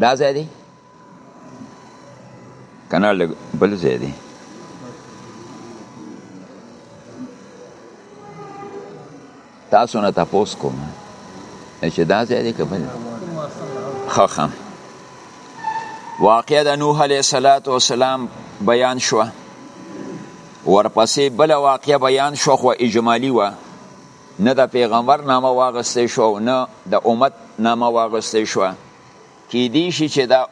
دا ځای دی کنه بل ځای دی تاسو نه تاسو کوم چې دا ځای دی که بل خخم واقع د نوح علیه الصلاۃ والسلام بیان شو ورپسې بل واقع بیان شو خو اجمالی و نه د پیغمبر نامه واغستې شو او نه د امت نامه واغستې شو کې دی شي چې دا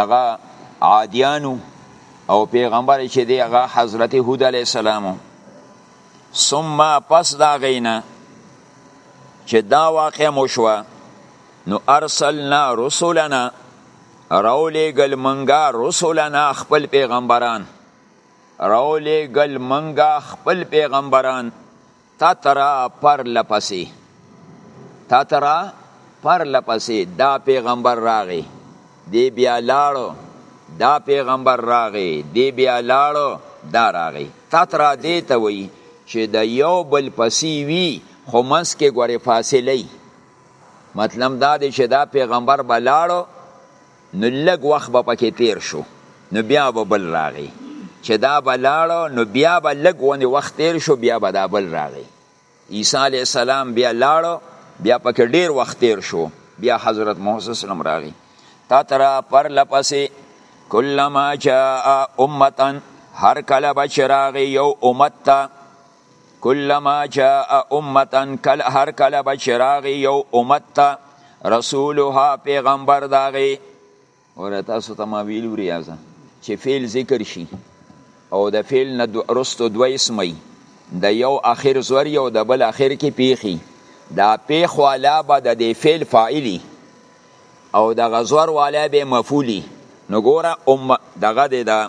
دغه عادیانو او پیغمبر چې دی هغه حضرت هود علی السلام ثم پس دا غینا چې دا واقع مو شو نو ارسلنا رسولنا راولې ګل منګا رسولنا خپل پیغمبران راولې ګل منګا خپل پیغمبران تترا پر لپسې تترا پر لپسې دا پیغمبر راغی دی بیا لاړو دا پیغمبر راغی دی بیا لاړو دا راغی تترا دی ته وی چې د یو بل پسې وی خو منس کې ګورې فاصله مطلب دا دی چې دا پیغمبر بلاړو نو لږ وخت به پکې تیر شو نو بیا به بل راغی چې دا به لاړو نو بیا به لږ ونې وخت تیر شو بیا به دا بل راغی عیسی علیه السلام بیا لاړو بیا پکې ډیر وخت تیر شو بیا حضرت محمد اسلام راغی تترا پر لپسې کلما جاء امتن هر کله به چې راغی یو امت ته کلما جاء امتا کل هر کله به چې راغی یو امت ته رسولها پیغمبر د هغې وره تاسو ته ما ویلي وریازه چې فعل ذکر شي او د فعل نه وروسته دوه اسمه د یو اخر زوري او د بل اخر کې پیښي دا پیښ والا به د دې فعل فاعلي او د غزور والا به مفعولي نو ګوره ام دغه د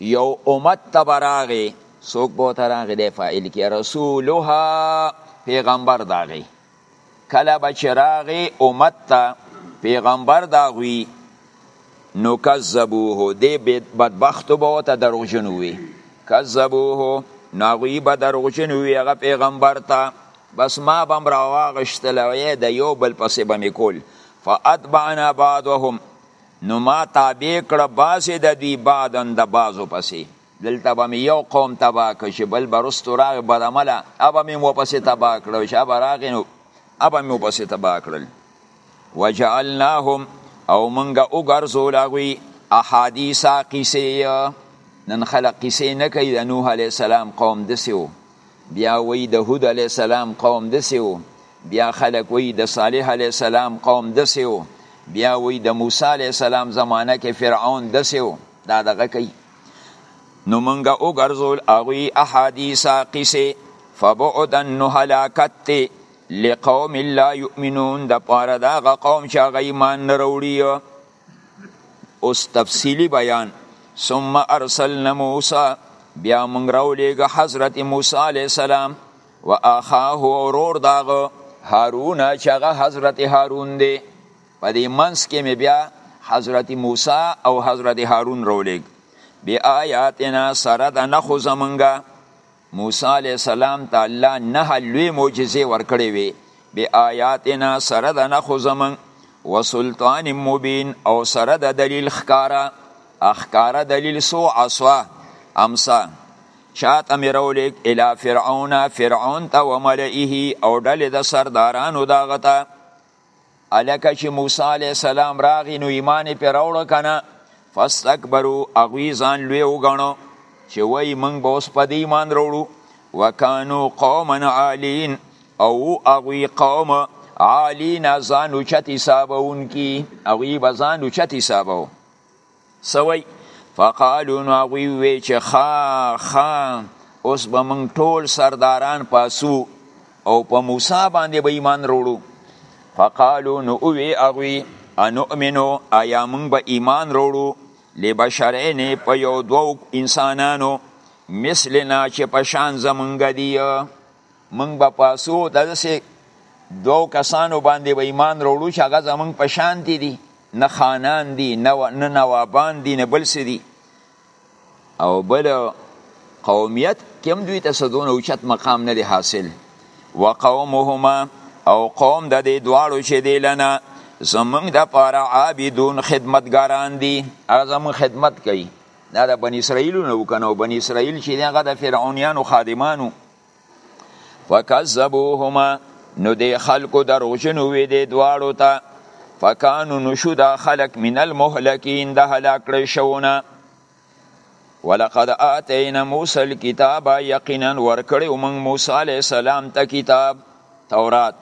یو امت ته به راغی څوک به ورته راغی دی فاعل کې رسولها پیغمبر د هغې کله به چې راغی امت ته پیغمبر د هغوی نو کذبوه دی بدبختو به ورته دروغجن ووي کذبوه نو هغوی به دروغجن ووي هغه پیغمبر ته بس ما به هم راواغشتل د یو بل پسې به مې کول فاتبعنا بعضهم نو ما تابع کړه بعضې د دوی بعدا د بعضو پسې دلته به مې یو قوم تباه کړ چې بل به رستو راغې بدعمله ابه مې وپسې تباه کړل چې ابه راغې نو ابه مې وپسې تباه کړل وجعلناهم او منګه وګرځول هغوی احادیث قیسې نن خلق قیسې نه کوي د نوح علیه السلام قوم دسې و بیا وی د هود علی السلام قوم دسی وو بیا خلک وی د صالح علی السلام قوم دسی وو بیا وی د موسی علی السلام زمانه کې فرعون دسی وو دا دغه کوي نو مونږه او ګرځول اغوی احادیث قصه فبعدا نو هلاکت ته لقوم لا یؤمنون د پاره دا قوم چې غیمان نه وروړي اوس تفصیلی بیان ثم ارسلنا موسی بیا مونږ راولېږه حضرت موسی علیه السلام و اخاه ورور داغه هارون چې هغه حضرت هارون دی په دې منځ کې مې بیا حضرت موسی او حضرت هارون راولېږ بیا آیاتنا سره د نښو زمونږه موسی علیه السلام ته الله نه لوی معجزې ورکړې وې بی آیاتنا سره د نخو زمن و سلطان مبین او سره د دلیل خکارا اخکارا دلیل سو عصوا امسا شات امیرولیک الى فرعون فرعون تا و ملئه او ډل د سردارانو داغتا الکه چې موسی علی السلام راغی نو ایمان په راوړ کنه فاستكبروا اغوی ځان لوی وګڼو چې وای موږ به اوس په دې ایمان راوړو وکانو قوما عالین او اغوی قوم عالین ځان اوچت حسابون کی اغوی به ځان اوچت حسابو سوی فقالو نو هغوی وی چې خا خا اوس به موږ ټول سرداران پاسو او په موسی باندې به ایمان وروړو فقالو نو وی هغوی انؤمنو آیا موږ به ایمان وروړو لبشرین په یو دوو انسانانو مثلنا چې په شان زمونږ دی موږ به پاسو داسې دوو کسانو باندې به ایمان وروړو چې هغه زمونږ په شان دي دي نه خانان دي نه نوابان دي نه بل څه دي او بل قومیت کې هم دوی ته څه دونه اوچت مقام نه دی حاصل وقومهما او قوم د دې دواړو چې دی لنه زمونږ د پاره عابدون خدمتګاران دي هغه زمونږ خدمت کوي دا د بنی اسرائیلو نه وکنه او بنی اسرائیل چې هغه د فرعونیانو خادمانو فکذبوهما نو دی خلکو دروژنو وی دی دواړو ته فکانو نشو دا خلق من المهلکین د هلاک کړی شونه ولقد آتینا موسی الكتاب یقینا ورکړی موږ موسی علی السلام ته کتاب تورات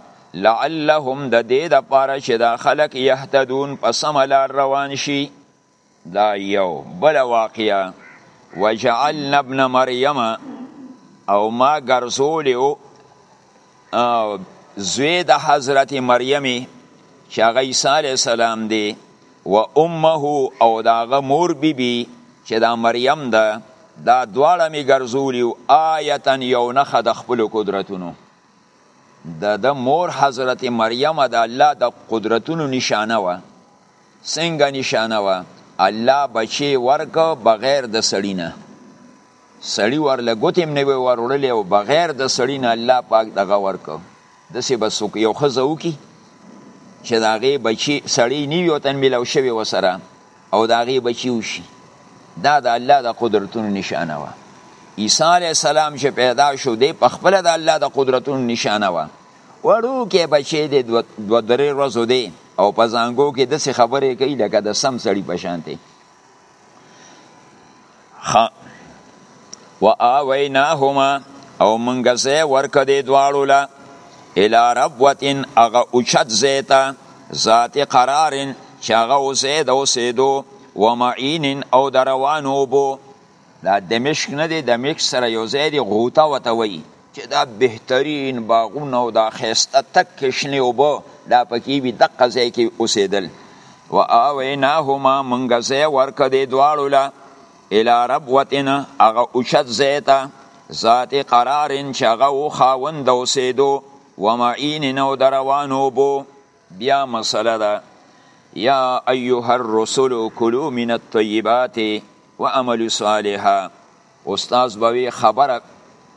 لعلهم د دې د پاره چې دا خلق یهتدون په سم لار روان شي دا یو بله واقعه وجعلنا ابن مریم او ما ګرځولیو زوی د حضرت مریم چې هغه عیسی علیه السلام دی و امه او د هغه مور بیبي بی چې دا مریم ده دا دواړه مې ګرځولي او آیتا یو نښه د خپلو قدرتونو د د مور حضرت مریم د الله د قدرتونو نشانه وه څنګه نشانه وه الله بچی ورک بغیر د سړی نه سړی ورله ګوتم نه وی وروړلی او بغیر د سړی نه الله پاک دغه ورک دسی بس یو خزه وکي چې داغه بچی سړی نیوی او تن ملو شوی وسره او داغه بچی وشي دا د الله د قدرتونو نشانه وه عیسی علی السلام چې پیدا شو دی په خپل د الله د قدرتونو نشانه وه وړوکی بچی دی دوه دو درې ورځو دی او په زانګو کې داسې خبرې کوي لکه د سم سړي په شان دی و آویناهما او منګه زه ورکه دی دواړو له الی ربوتن هغه اوچت زیته ذات قرار چې هغه اوسې د اوسېدو و معین او د روانو اوبو دا دمشق نه دی دمشق سره یو ځای دی غوطه وته وایي چې دا بهترین باغونه او دا ښایسته تک شنې اوبه دا پکې وي دقه ځای کې اوسېدل و آویناهما مونږ ځای ورکه دی دواړو له الی ربوتنا هغه اوچت ځای ته ذات قرار چې هغه و خاوند اوسېدو و معین او د روانو اوبو بیا مسله ده یا ایها الرسل کلوا من الطیبات وعملوا صالحا استاد بوي خبره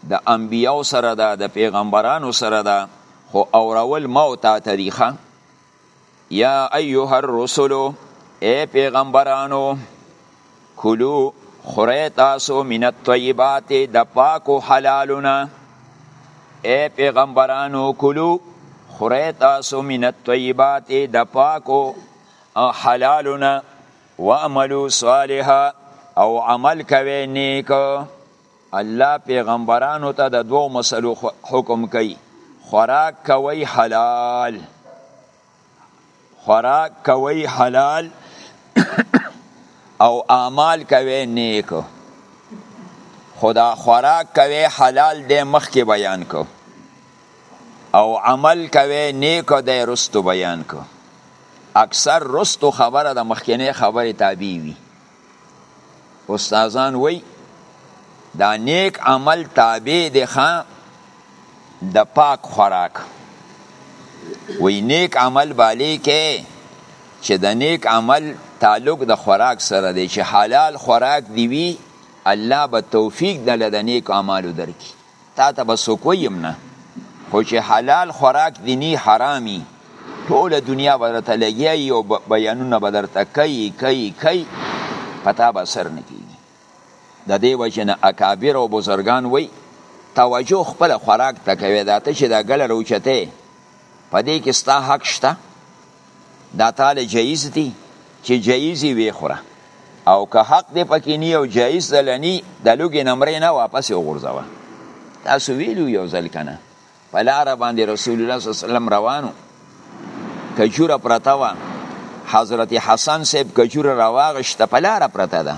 د انبیاو سره ده د پیغمبرانو سره ده خو اورول ما او تا طریقه یا ایها الرسل ای پیغمبرانو کلو خورئ تاسو من الطیبات د پاکو حلالو نه ای پیغمبرانو کلو خورئ تاسو من الطیبات د پاکو حلالو نه واعملو صالحا او عمل کوي نیک الله پیغمبرانو ته د دوو مسلو حکم کوي خوراک کوي حلال خوراک کوئ حلال او اعمال کوئ نیک خدا خوراک کوئ حلال دې مخکې بیان کو او عمل کوئ نیک دې رستو بیان کو اکثر رستو خبره د مخکنې خبرې تابع وي استادان وای دا نیک عمل تابع دی ښا د پاک خوراک وی نیک عمل بالی کې چې د نیک عمل تعلق د خوراک سره دی چې حلال خوراک دی وی الله به توفیق دل د نیک اعمالو درکې تا ته به څوک ویم نه خو چې حلال خوراک دی نی حرامي ټوله دنیا به درته لګیایي او بیانونه به درته کوي کوي کوي په تا به اثر نه کېږي د دې وجې نه اکابر او بزرګان وایي توجه خپل خوراک ته کوي دا ته چې دا ګله راوچتې په دې کې ستا حق شته دا تاله جایز دی چې جایز وی خوره او که حق دی پکې نی او جایز دلنی د لوګي نمرې نه واپس وغورځوه تاسو ویلو یو ځل کنه په لار باندې رسول الله صلی الله علیه وسلم روانو کجوره پرته و حضرت حسن صاحب کجوره راواغشته په لار پرته ده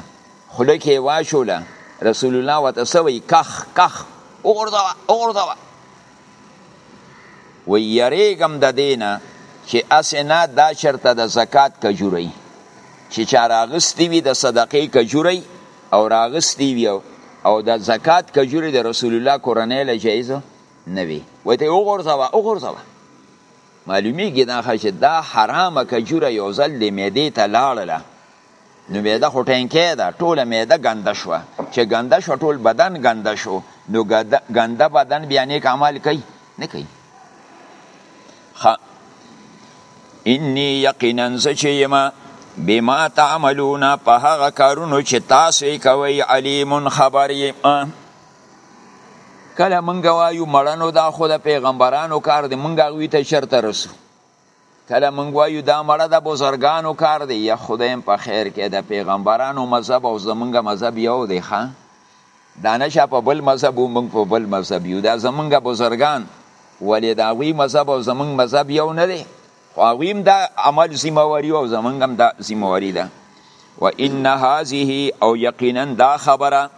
خوله کې واچوله رسول الله وته سوی کخ کخ وغورځوه وغورځوه وی یریګم د دینه چې اسنه دا چرته د زکات کجوري چې چا راغستی وي د صدقې کجوري او راغستی وي او د زکات کجوري د رسول الله کورنۍ له جایزه نه وي وته وګورځوا وګورځوا معلومیږي دا چې دا حرامه کجوره یو ځل د معدې ته لاړله نو معده خو ټینکې ده ټوله معده ګنده شوه چې ګنده شو ټول بدن ګنده شو نو ګنده بدن بیا نیک عمل کوي نه کوي انی یقینا زه چې یم بما تعملون په هغه کارونو چې تاسو یې کوئ علیم خبر یم کله مونږ وایو مړنو دا خو د پیغمبرانو کار دی مونږ هغوی ته چېرته رسو کله مونږ وایو دا مړه د بزرګانو کار دی یا خدایم په خیر کې د پیغمبرانو مذهب او زمونږ مذهب یو دی ښه دا نشه په بل مذهب او مونږ په بل مذهب یو دا زمونږ بزرګان ولې د هغوی مذهب او زمونږ مذهب یو نه دی خو هغوی هم دا عمل ذمهواري او زمونږ هم دا ذمهواري ده و ان هذه او یقینا دا خبره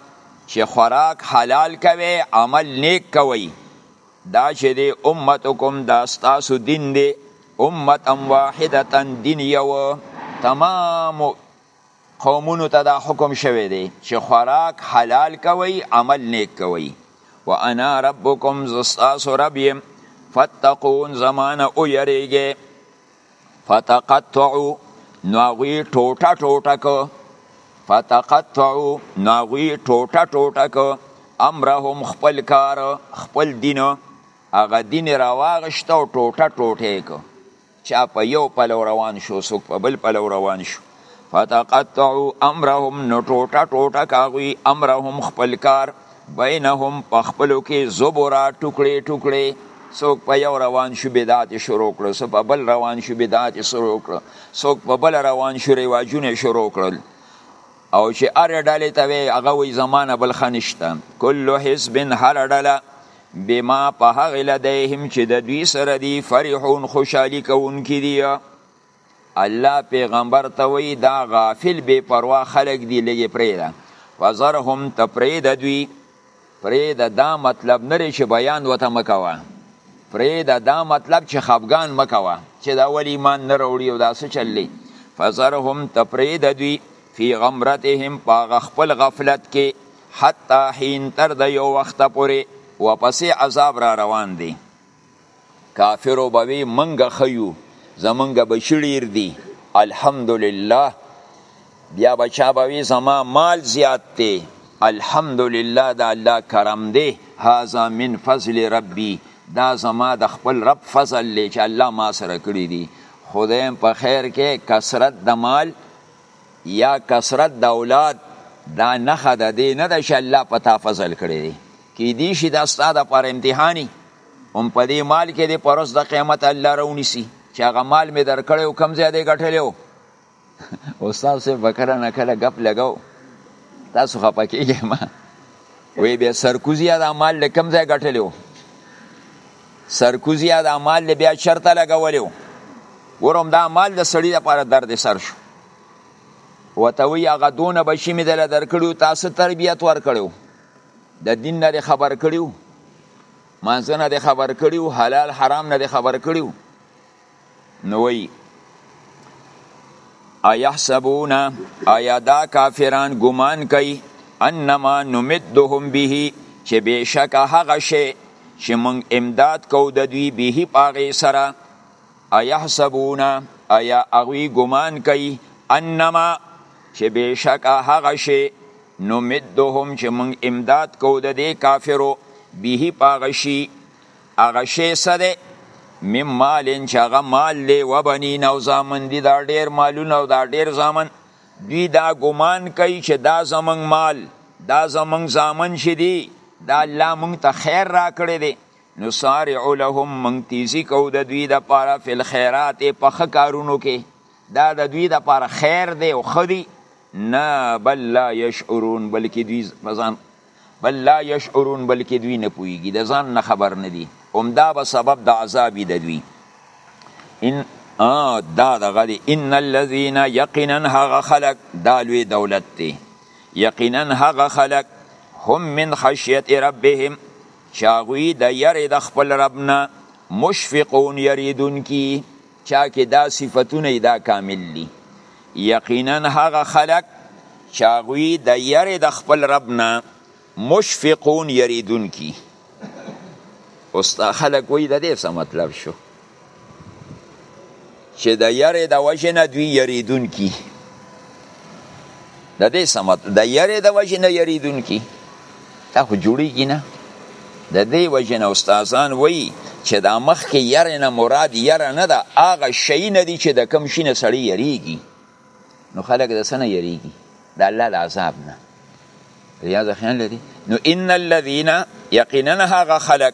چې خوراک حلال کوي عمل نیک کوي دا چې دی امتکم دا ستاسو دین دی امتا واحدتا دین یو تمام قومونو ته دا حکم شوی دی چې خوراک حلال کوي عمل نیک کوي وانا ربکم زستاسو رب یم فتقون زمانه او یریږي فتقطعو ناغوی ټوټه ټوټه کو فتقطعو ناغوی ټوټه ټوټه کو امرهم خپل کار خپل دین هغه دین راواغشت او ټوټه ټوټه کو چا په یو پلو روان شو څوک په بل پلو روان شو فتقطعوا امرهم نو ټوټه ټوټه کاغوی امرهم خپل کار بینهم په خپلو کې زبرا ټوکړې ټوکړې څوک په یو روان شو بدعت شروع کړو څوک په بل روان شو بدعت شروع کړو څوک په بل روان شو رواجونه شروع کړل او چې ار ډلې ته وي هغه وي زمانه بل خنشته کل حزب هر ډله بما په هغه لدیهم چې د دوی سره دی فرحون خوشحالي کوونکي دي الله پیغمبر ته وی دا غافل بی پروا خلق دی لګي پریدا فزرهم ته پریدا دوی پریدا دا مطلب نری چې بیان وته مکوا پریدا دا مطلب چې خفغان مکوا چې دا ولی ایمان نه وروړي او دا څه چلی فزرهم ته پریدا دوی فی غمرتهم پاغ خپل غفلت کې حتی حین تر د یو وخت پورې واپسې عذاب را روان دی کافرو به وی منګه خیو زمونږ بچی ډیر دی الحمدلله بیا بچا به وی زما مال زیات دی الحمدلله دا الله کرم دی هاذا من فضل ربی دا زما د خپل رب فضل دی چې الله ما سره کړی دی خدایم په خیر کې کثرت د مال یا کثرت د اولاد دا نخه د دې نه ده چې الله پتا فضل کړی دی کیدی شي دا ستا د پر امتحاني هم په دې مال کې د پرس د قیامت الله رونیسی چې هغه مال می درکړی او کم زیاده ګټلی و استاد صاحب وکړه نه کله غپ لګاو تاسو خپه کیږئ ما وی بیا سرکوزی دا مال له کم ځای ګټلی و سرکوزی دا مال له بیا چرته لګولی و ورم دا مال د سړی لپاره درد سر شو وته وی هغه دونه بچی می دل درکړو تاسو تربیت ورکړو د دین نه خبر کړیو مانځه نه دی خبر کړی او حلال حرام نه دی خبر کړی نو وی ایحسبون ایا دا کافران ګمان کوي انما نمدهم به چې بشک هغه شی چې موږ امداد کو د دوی به پاغه سره ایحسبون ایا هغوی ګمان کوي انما چې بېشکه هغه شی نمدهم چې موږ امداد کوو د دې کافرو به په هغه شي هغه شی څه دی مم مالین چې هغه مال دی و بنین او زامن دي دا ډېر مالونه او دا ډېر زامن دوی دا ګمان کوي چې دا زمونږ مال دا زمونږ زامن چې دي دا الله مونږ ته خیر راکړی دی نسارع لهم من تیزی کو د دوی د پاره فل خیرات په خ کارونو کې دا د دوی د پاره خیر دی او خدي نه بل لا یشعرون بلکې دوی ځان بل لا یشعرون بلکې دوی نه پويږي د ځان نه خبر نه دي همدا به سبب د عذاب د دوی ان ا دا دغه دی ان الذين يقينا هغه خلق دا لوی دولت دی یقینا هغه خلق هم من خشیت ربهم چې هغوی د یری د خپل رب نه مشفقون یریدونکي چا کې دا صفتونه دا کامل دي یقینا هغه خلق چې هغوی د یری د خپل رب نه مشفقون یریدونکي اوس دا خلق وایي د دې څه مطلب شو چې د یری د وجه نه دوی یریدون کی د دې سمت د یری د وجه نه یریدون کی دا خو جوړیږي نه د دې وجه نه استادان وایي چې دا مخ کې یره نه مراد یره نه ده هغه شی نه دی چې د کم شي نه سړی یریږي نو خلک د سنه یریږي د الله د عذاب نه یا ځخیان لري نو ان الذين یقینا هغه خلک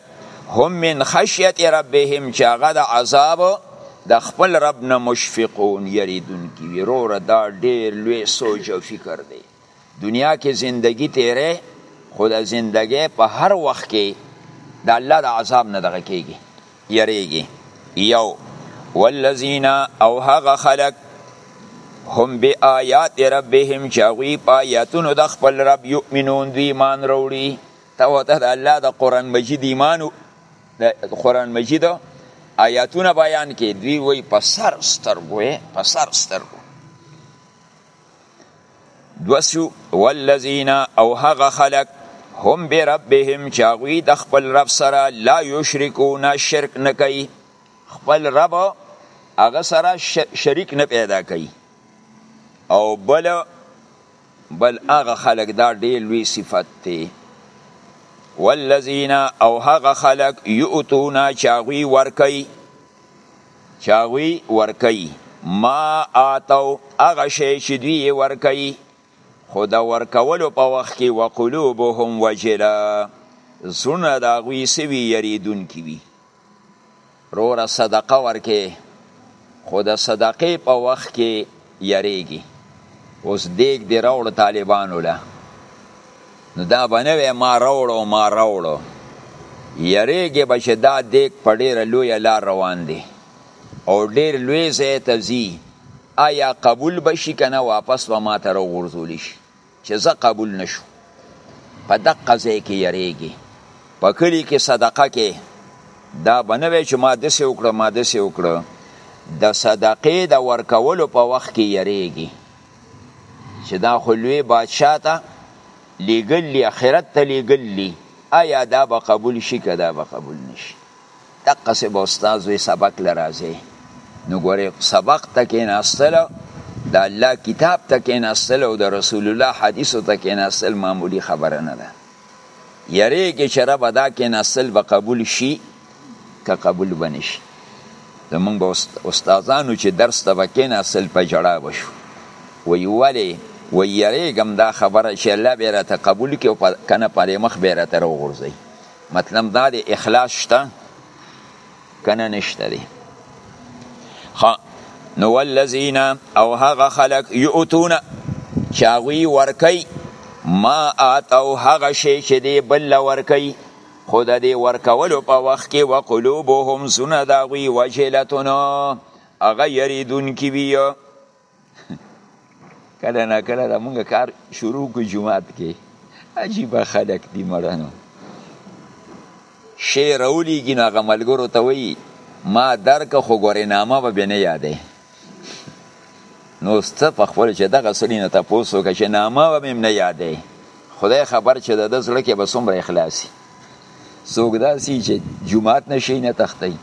هم من خشیت ربهم چې هغه د عذاب د خپل رب نه مشفقون یریدون کی وروره دا ډیر لوی سوچ او فکر دی دنیا کې زندگی تیرې خو د زندګۍ په هر وخت کې د الله د عذاب نه دغه کیږي یریږي یو والذین او هغه خلق هم بی آیات ربهم چې هغوی په آیاتونو د خپل رب یؤمنون دوی ایمان راوړي ته ورته د الله د قرآن مجید ایمان د قرآن مجید آیاتونه بیان کې دوی وایي په سر سترګو په سر سترګو دوسو والذین او هغه خلق هم بربهم چې هغوی د خپل رب سره لا یشرکون شرک نه کوي خپل رب هغه سره شریک نه پیدا کوي او بل بل هغه خلق دا ډېر لوی صفت دی والذین او هغه خلق یؤتون چې هغوی ورکوي چې هغوی ورکوي ما آتو هغه شی چې دوی یې ورکوي خو د ورکولو په وخت کې وقلوبهم وجله زړونه د هغوی سوي یریدونکي وي روره صدقه ورکې خو د صدقې په وخت کې یریږی اوس دیګ دی راوړو طالبانو له نو دا بنوی ما راوړو ما راوړو یریږی به چې دا دیګ په ډیره لوی لار روان دی او ډیر لوی ځای ته ځي آیا قبول بشي کنه واپس به ما ته راغورځول شي چې زه قبول نشو په دقه ځای کې یریږي په کلی کې صدقه کې دا بنوي چې ما دسه وکړه ما دسه وکړه د صدقې د ورکولو په وخت کې یریږي چې دا خو لوی بادشاه ته لیګل لی اخرت ته لیګل لی آیا دا به قبول شي که دا به قبول نشي دقه سه به استاد وی سبق لرازه نو ګوره سبق ته کې ناستل د الله کتاب ته کې ناستل او د رسول الله حدیثو ته کې ناستل معمولی خبره نه ده یری کې چې رب ادا کې ناستل به قبول شي که قبول بنه شي زمونږ به استادانو چې درس ته به کې ناستل په جړا بشو وی ولی وی یری ګم دا خبره چې الله به راته قبول کې او کنه پاره مخ به راته وغورځي مطلب دا دی اخلاص شته کنه نشته دی نو والذین او هغه خلق یؤتون چاغوی ورکی ما آت او هغه شی چې دی بل ورکی خود دی ورکولو په وخت کې وقلوبهم سنه داغوی وجلتون هغه یریدون کی وی کله نه کله د مونږ کار شروع کو جمعات کې عجیب خلک دي مړنو شعر اولیږي نو هغه ملګرو ته وایي ما درک خو ګورې نامه به بې نه یادې نو څه په خپل چې دغه سړي نه تپوس وکړه چې نامه به مې نه یادې خدای خبر چې د ده زړه کې به څومره اخلاصي څوک داسې چې جومات نه شي نه تښتي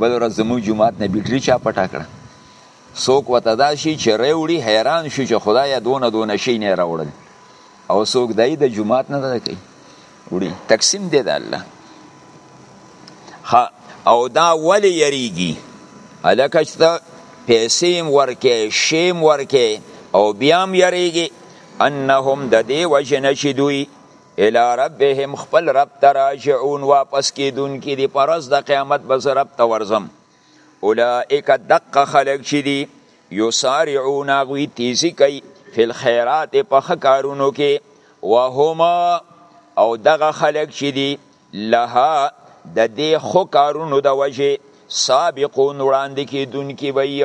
بله ورځ زموږ جومات نه بیټري چا پټه کړه څوک وته دا شي چې ری وړي حیران شو چې خدای دونه دونه شي نه راوړل او څوک دای د جمعات نه ده کوي وړي تقسیم دی د الله او دا ولی یریږي الکه چې پیسې ورکې شیم ورکې او بیا هم یریږي انهم د دې وجه نه چې دوی الى ربهم خپل رب ته راجعون واپس کیدونکي دي پرز د قیامت به زه رب ته ورځم اولئک دقه خلق چې دي یسارعون هغوی تیزی کوي فی الخیرات په ښه کارونو کې وهم او دغه خلق چې دي لها د دې ښو کارونو د وجې سابقون وړاندې کېدونکي وي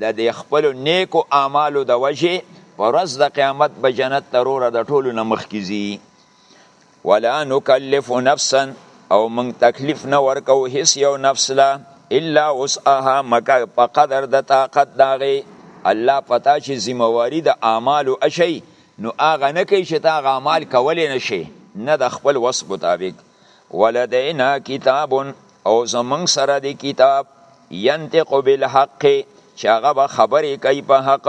د دې خپلو نېکو اعمالو د وجې په ورځ د قیامت به جنت ته روره د ټولو نه مخکې ځي ولا نکلف نفسا او موږ تکلیف نه ورکوو هیڅ یو نفس له الا وسعها مګر په قدر د طاقت د هغې الله پتا چې ذمواري د اعمالو اشي نو هغه نه کوي چې تا هغه اعمال کولی نه شي نه د خپل وس مطابق ولدینا کتاب او زمونږ سره دی کتاب ينطق بالحق چې هغه به خبرې کوي په حق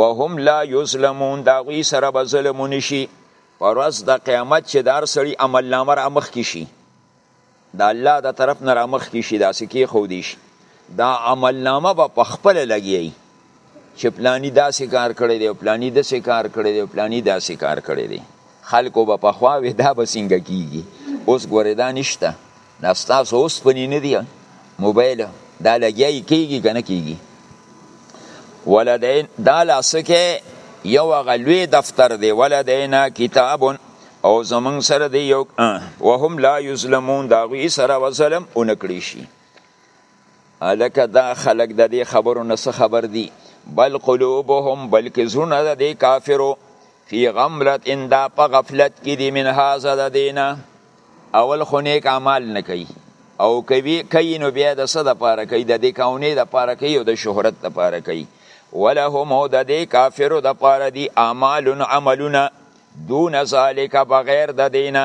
وهم لا یظلمون دا غوی سره به ظلم نشي پر ورځ د قیامت چې دار سړي عمل نامه را مخ کی شي د الله د طرف نه را مخ کی شي داسې کې خو دی شي دا عمل نامه به په خپل لګي چې پلانی داسې کار کړی دی او پلانی داسې کار کړی دی او پلانی داسې کار کړی دی خلکو به په خوا وې دا به څنګه کیږي اوس ګورې دا نشته دا ستاسو اوسپنې نه دي موبایل دا لګیا یې کیږي که نه کیږي ولدین دا لاسکه یو هغه لوی دفتر دی ولدینا کتاب او زمونږ سره دی یو وهم لا یظلمون د هغوی سره به ظلم ونه کړی شي الکه دا خلک د دې خبرو نه څه خبر دي بل قلوبهم بلکې زړونه د دې کافرو فی غمرت ان دا په غفلت کې دي من هاذا د دینه اول خو نیک اعمال نه کوي او کوي کوي نو بیا د څه د پاره کوي د دې کاونې د پاره کوي او د شهرت د پاره کوي ولهم د دې کافرو د پاره دي اعمال عملونه دون ذالک بغیر د دینه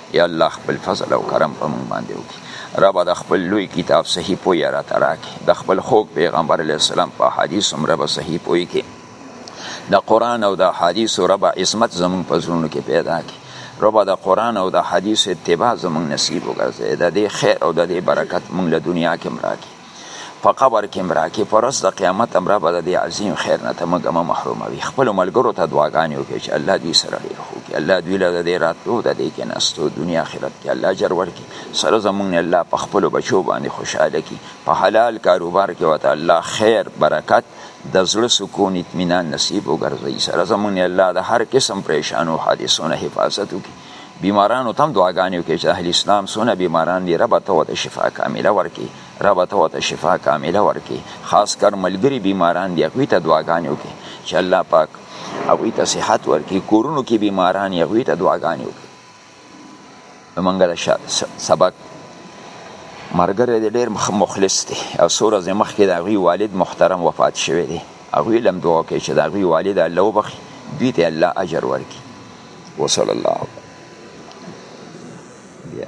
یا الله خپل فضل او کرم په مونږ باندې وکړي رب د خپل لوی کتاب صحیح پوی را تراکي د خپل خوږ پیغمبر علی السلام په حدیث هم رب صحیح پوی کې د قران او د حدیث رب عصمت زمون په زړونو کې پیدا کړي رب د قران او د حدیث اتباع زمون نصیب وګرځي د دې خیر او د دې برکت مونږ له دنیا کې مراکي په قبر کې مرا کې پرس د قیامت امر به د عظیم خیر نه ته مګه محروم وي خپل ملګرو ته دعاګانې وکړي چې الله دوی سره ډیر خو کې الله دوی له دې راتلو د دې کې نستو دنیا آخرت کې الله اجر ورکړي سره زمونږ نه الله په خپل بچو باندې خوشاله کړي په حلال کاروبار کې وته الله خیر برکت د زړه سکون اطمینان نصیب وګرځي سره زمونږ نه الله د هر قسم پریشانو حادثو نه حفاظت وکړي بیمارانو تم دعاګانې وکړي چې اهل اسلام سونه بیماران دي رب ته وته شفا کامله ورکي رب ته وته شفا کامله ورکي خاص کر ملګری بیماران دي هغه ته دعاګانې وکړي چې الله پاک هغه ته صحت ورکي کورونو کې بیماران هغه ته دعاګانې وکړي منګل سبق مرګره ډېر مخلص دی او سور زمخ کې دا غي والد محترم وفات شوی دی هغوی لم دعا کوي چې د هغوی والد الله وبخي دوی ته الله اجر ورکړي وصلی الله بیا